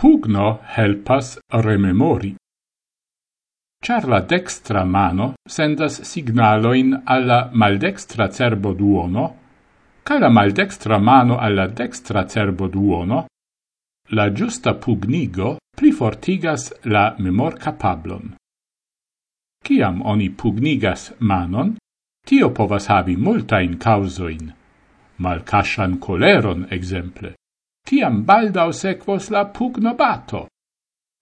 Pugno helpas rememori. Char la dextra mano sendas signaloin alla maldextra cerbo duono, ca la maldextra mano alla dextra cerbo duono, la giusta pugnigo plifortigas la memor capablon. Ciam oni pugnigas manon, tio povas havi multain causoin, malcashan coleron exemple, tiam baldau sequos la pugnobato,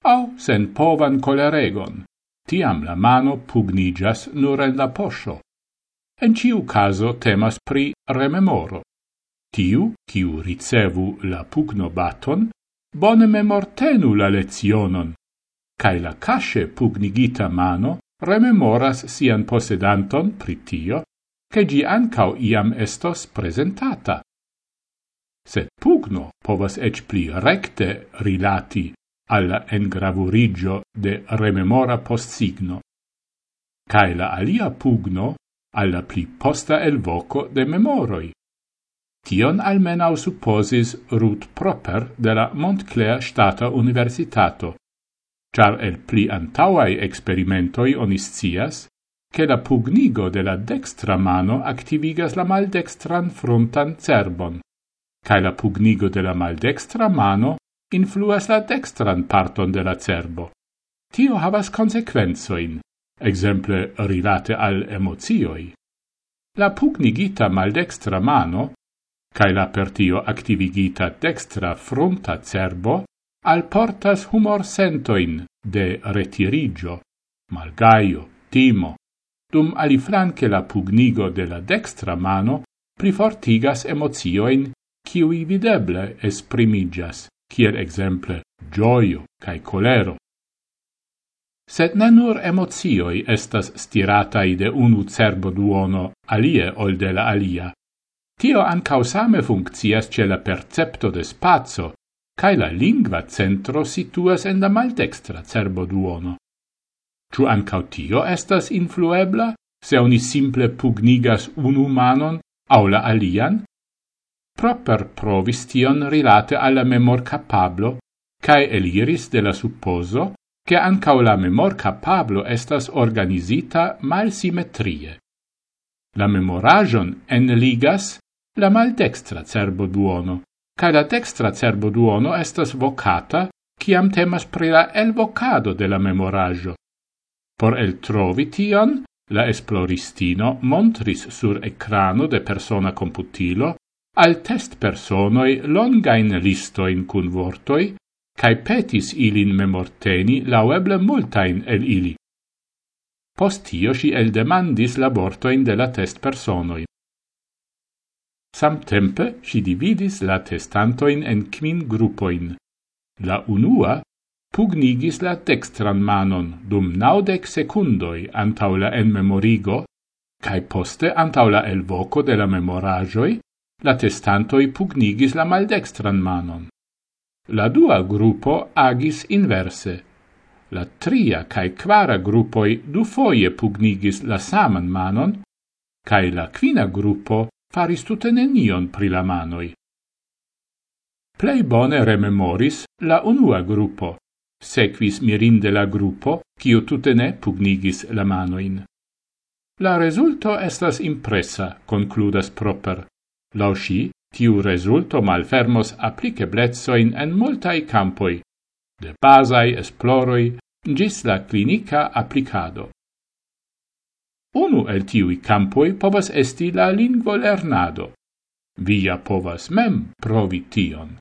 au sen povan coleregon, tiam la mano pugnigas nur en la posho. En ciu caso temas pri rememoro. Tiu, ciu ricevu la pugnobaton, bone memortenu la lezionon, cae la casce pugnigita mano rememoras sian posedanton pri tio, che gi ancau iam estos presentata sed pugno povas ec pli recte rilati alla engravurigio de rememora postsigno, cae la alia pugno alla pli posta el voco de memoroi. Tion almenau supposis Ruth Proper de la Montclair Stata Universitato, char el pli antauai experimentoi oniscias, che la pugnigo de la dextra mano activigas la maldextran frontan cerbon cae la pugnigo de la maldextra mano influas la dextran parton de la cerbo. Tio havas consequenzoin, exemple rilate al emozioi. La pugnigita maldextra mano, cae la per tio activigita dextra fronta cerbo, al portas humor sentoin de retirigio, malgaio, timo, dum aliflanque la pugnigo de la dextra mano prifortigas emozioin kiui videble esprimigas, kiel exemple gioio cae colero. Sed ne nur emozioi estas stiratai de unu cerbo duono alie ol de la alia. Tio ancau same funccias ce la percepto de spazio, cae la lingua centro situas en la maltextra cerbo duono. Ciu ancau tio estas influebla, se oni simple pugnigas unu manon au la alian, proper provis tion rilate alla memor capablo, cae eliris de la supposo che ancao la memor capablo estas organisita mal simetrie. La memoragion enligas la maldextra cerbo duono, cae la dextra cerbo duono estas vocata ciam temas pri la elvocado de la memoragio. Por el trovi tion, la esploristino montris sur ecrano de persona computilo al test personoi longain listoin cun vortoi, cae petis ilin memorteni laueble multain el ili. Postio si el demandis labortoin de la test personoi. Samtempe si dividis la testantoin en quin gruppoin. La unua pugnigis la dextran manon dum naudec secundoi antaula en memorigo, cae poste antaula el voco de la memoragioi, La testantoi pugnigis la maldextran manon. La dua gruppo agis inverse. La tria cae quara gruppoi du foie pugnigis la saman manon, cae la quina gruppo faris tute nenion pri la manoi. Plei bone rememoris la unua gruppo, sequis mirinde la gruppo, cio tute ne pugnigis la manoin. La resulto estas impressa, concludas proper. Lau sci, tiu resulto malfermos appliceblezoin en multai campoi, de basai esploroi gis la clinica applicado. Unu el tiui campoi povas esti la lingvo lernado. Via povas mem provi tion.